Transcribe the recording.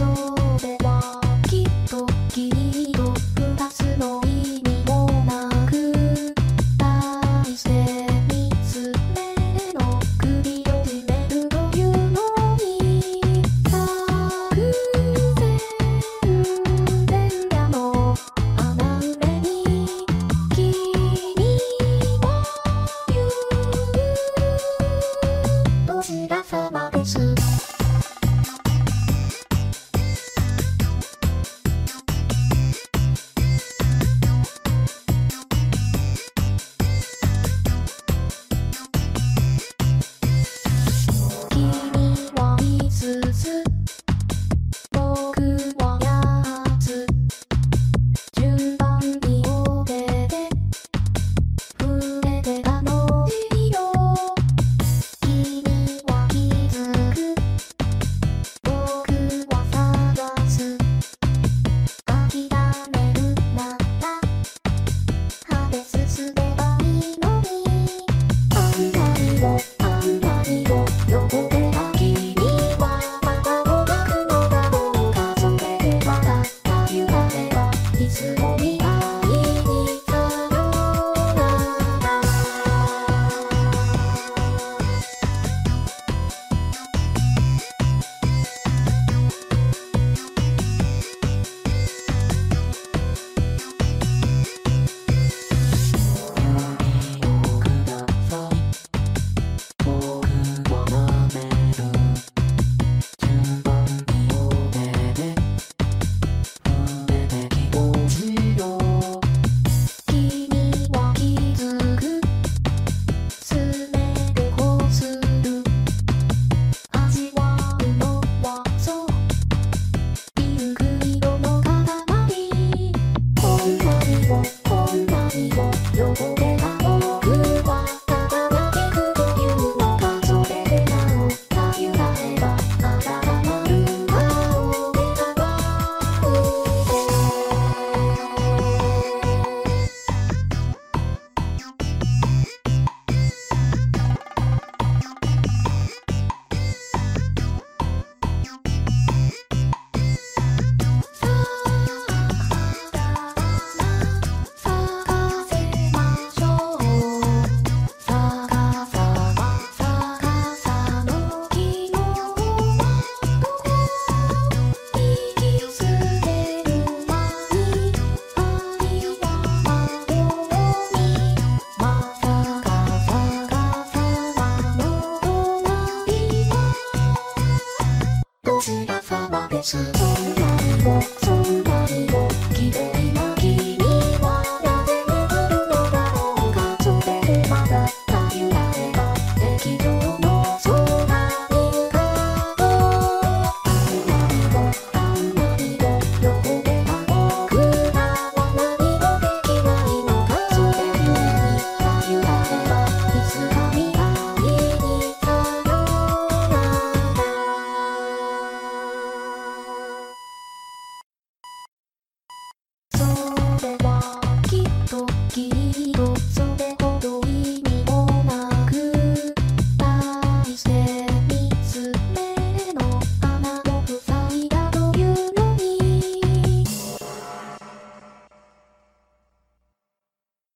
それはきっときっと二つの so 完